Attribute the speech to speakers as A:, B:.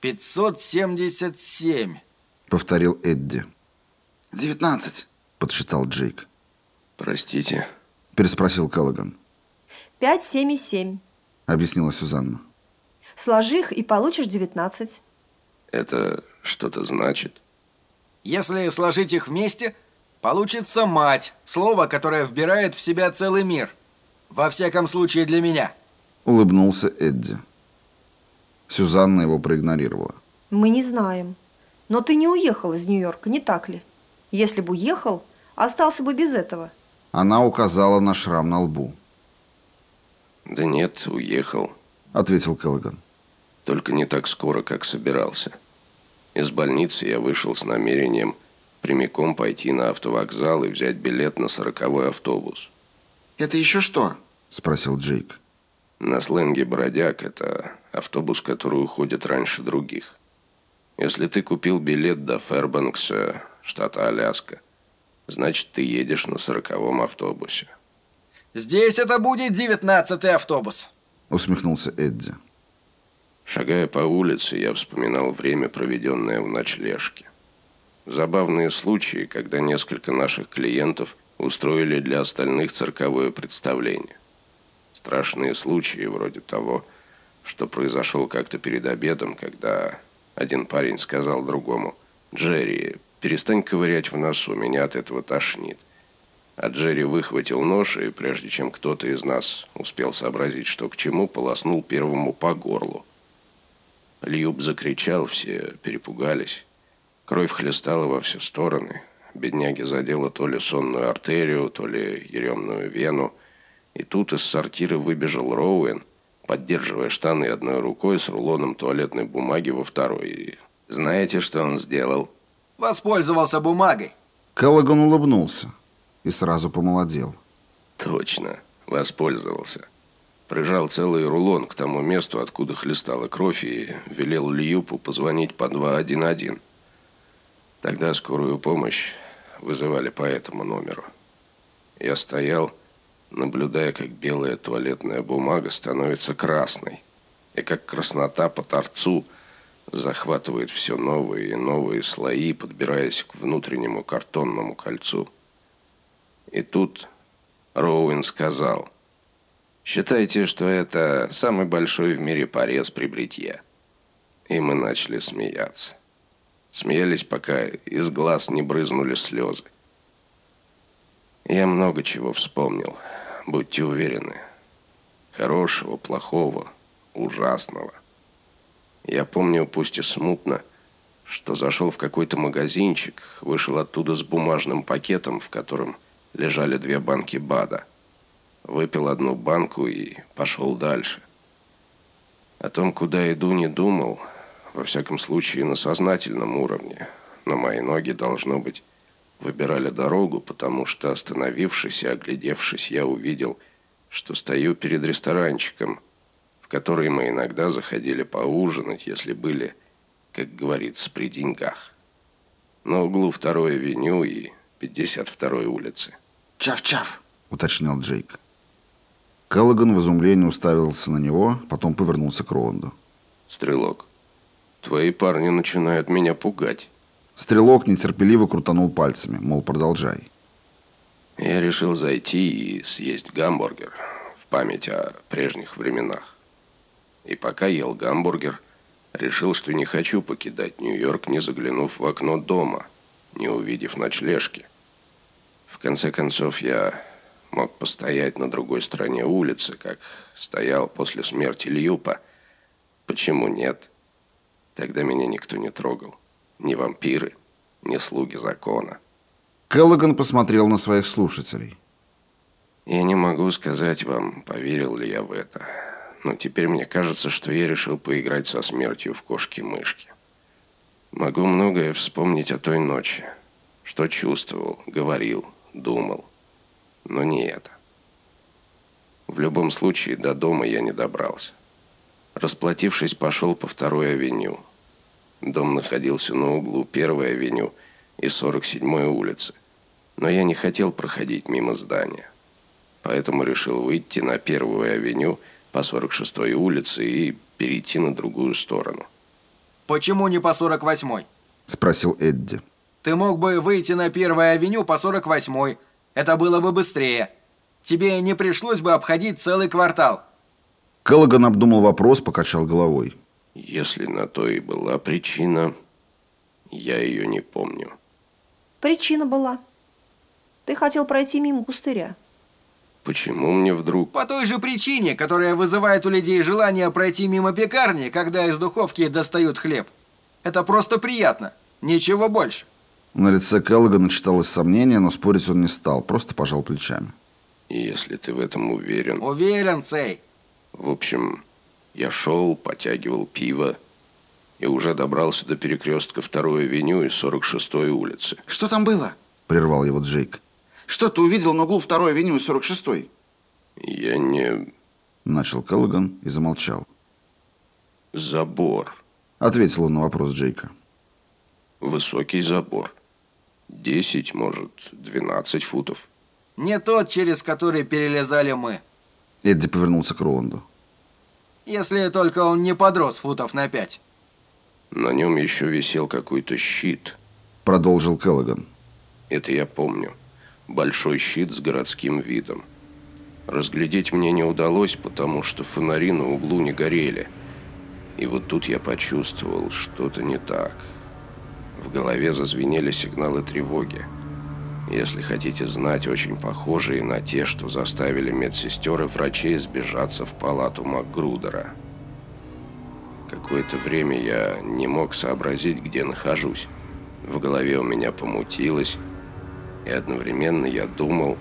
A: 577,
B: повторил Эдди.
C: «Девятнадцать», —
B: подсчитал Джейк.
D: «Простите», —
B: переспросил Келлоган.
E: Пять, семь и семь.
B: Объяснила Сюзанна.
E: Сложи их и получишь девятнадцать.
D: это что-то значит?
A: Если сложить их вместе, получится «мать», слово, которое вбирает в себя целый мир. Во всяком случае для меня.
B: Улыбнулся Эдди. Сюзанна его проигнорировала.
E: Мы не знаем. Но ты не уехал из Нью-Йорка, не так ли? Если бы уехал, остался бы без этого.
B: Она указала на шрам на лбу.
D: Да нет, уехал.
B: Ответил Келлоган.
D: Только не так скоро, как собирался. Из больницы я вышел с намерением прямиком пойти на автовокзал и взять билет на сороковой автобус.
C: «Это еще что?»
B: – спросил Джейк.
D: На сленге «бродяг» – это автобус, который уходит раньше других. Если ты купил билет до Фэрбанкса, штата Аляска, значит, ты едешь на сороковом автобусе.
A: Здесь это будет девятнадцатый автобус.
B: Усмехнулся Эдди.
D: Шагая по улице, я вспоминал время, проведенное в ночлежке. Забавные случаи, когда несколько наших клиентов устроили для остальных цирковое представление. Страшные случаи вроде того, что произошел как-то перед обедом, когда один парень сказал другому, «Джерри, перестань ковырять в носу, меня от этого тошнит». А Джерри выхватил нож, и прежде чем кто-то из нас успел сообразить, что к чему, полоснул первому по горлу. Льюб закричал, все перепугались. Кровь хлестала во все стороны. Бедняги задела то ли сонную артерию, то ли еремную вену. И тут из сортира выбежал Роуэн, поддерживая штаны одной рукой с рулоном туалетной бумаги во второй. И знаете, что он сделал?
A: Воспользовался бумагой.
B: Келлоган улыбнулся и сразу помолодел.
D: Точно, воспользовался. Прижал целый рулон к тому месту, откуда хлестала кровь, и велел Льюпу позвонить по 211. Тогда скорую помощь вызывали по этому номеру. Я стоял, наблюдая, как белая туалетная бумага становится красной, и как краснота по торцу захватывает все новые и новые слои, подбираясь к внутреннему картонному кольцу. И тут Роуэн сказал, «Считайте, что это самый большой в мире порез при бритье». И мы начали смеяться. Смеялись, пока из глаз не брызнули слезы. Я много чего вспомнил, будьте уверены. Хорошего, плохого, ужасного. Я помню, пусть и смутно, что зашел в какой-то магазинчик, вышел оттуда с бумажным пакетом, в котором лежали две банки БАДа. Выпил одну банку и пошел дальше. О том, куда иду, не думал, во всяком случае на сознательном уровне. Но мои ноги, должно быть, выбирали дорогу, потому что, остановившись и оглядевшись, я увидел, что стою перед ресторанчиком, в который мы иногда заходили поужинать, если были, как говорится, при деньгах. На углу второй авеню и 52-й улицы.
C: «Чав-чав», —
B: уточнил Джейк. Келлоган в изумлении уставился на него, потом повернулся к Роланду.
D: «Стрелок, твои парни начинают меня пугать».
B: Стрелок нетерпеливо крутанул пальцами, мол, продолжай.
D: Я решил зайти и съесть гамбургер в память о прежних временах. И пока ел гамбургер, решил, что не хочу покидать Нью-Йорк, не заглянув в окно дома, не увидев ночлежки. В конце концов, я мог постоять на другой стороне улицы, как стоял после смерти Льюпа. Почему нет? Тогда меня никто не трогал. Ни вампиры, ни слуги закона.
B: Келлоган посмотрел на своих слушателей.
D: Я не могу сказать вам, поверил ли я в это. Но теперь мне кажется, что я решил поиграть со смертью в кошки-мышки. Могу многое вспомнить о той ночи. Что чувствовал, говорил, думал. Но не это. В любом случае, до дома я не добрался. Расплатившись, пошел по второй авеню. Дом находился на углу первой авеню и 47-й улицы. Но я не хотел проходить мимо здания. Поэтому решил выйти на первую авеню по 46-й улице и перейти на другую сторону.
A: Почему не по 48-й?
B: Спросил Эдди.
A: Ты мог бы выйти на Первую авеню по 48-й. Это было бы быстрее. Тебе не пришлось бы обходить целый квартал.
B: Келлоган обдумал вопрос, покачал головой.
D: Если на то и была причина, я ее не помню.
E: Причина была. Ты хотел пройти мимо пустыря.
D: Почему мне вдруг...
A: По той же причине, которая вызывает у людей желание пройти мимо пекарни, когда из духовки достают хлеб. Это просто приятно. Ничего больше.
B: На лице Келлогана читалось сомнение, но спорить он не стал, просто пожал плечами.
D: Если ты в этом уверен.
A: Уверен, Сей.
D: В общем, я шел, потягивал пиво и уже добрался до перекрестка 2 авеню и 46-й улицы.
C: Что там было?
B: Прервал его Джейк.
C: Что ты увидел на углу 2 авеню и 46-й?
D: Я не...
B: Начал Келлоган и замолчал.
D: Забор.
B: Ответил он на вопрос Джейка.
D: Высокий забор. 10, может, 12 футов.
A: Не тот, через который перелезали мы.
B: Эдди повернулся к Роланду.
A: Если только он не подрос футов на пять.
D: На нем еще висел какой-то щит.
B: Продолжил Келлоган.
D: Это я помню. Большой щит с городским видом. Разглядеть мне не удалось, потому что фонари на углу не горели. И вот тут я почувствовал, что-то не так. В голове зазвенели сигналы тревоги. Если хотите знать, очень похожие на те, что заставили медсестер и врачей сбежаться в палату МакГрудера. Какое-то время я не мог сообразить, где нахожусь. В голове у меня помутилось, и одновременно я думал,